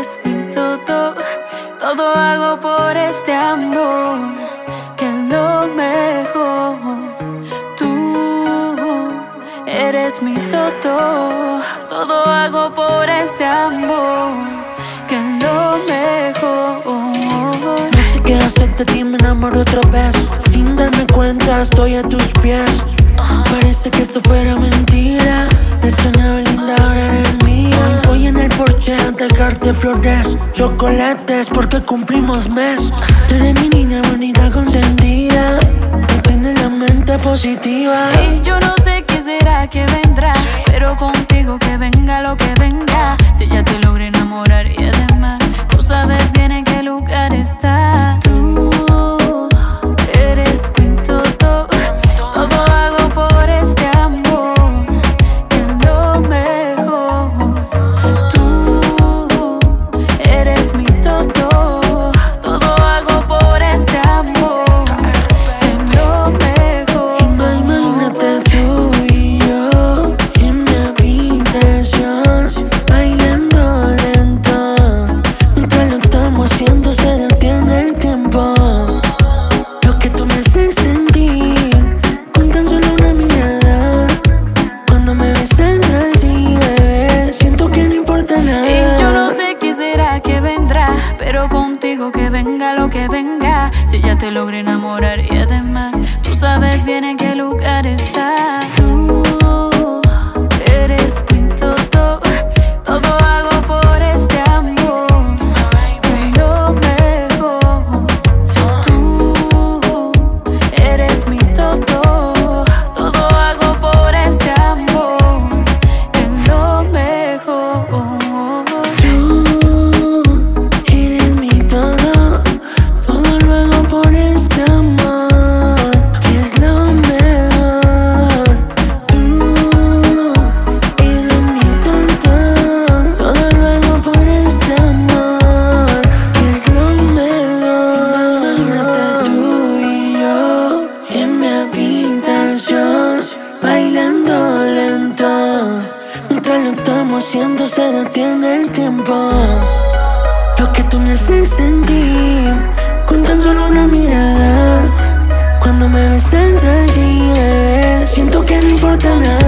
despinto todo, todo hago por este amor, que es lo mejor. Tú eres mi todo, todo hago por este amor, que es lo mejor. No sé qué hacer de ti, me enamoro otra vez, sin darme cuenta estoy a tus pies. Parece que esto fuera mentira, de chocolates, porque cumplimos mes. Tú eres mi niña bonita consentida. No tienes la mente positiva. Y yo no sé qué contigo que venga lo que venga. Si ya te logré enamorar y además tú sabes bien en qué lugar está. Tú siento se detiene el tiempo. Lo que tú me haces sentir con tan solo una mirada. Cuando me besas allí, siento que no importa nada.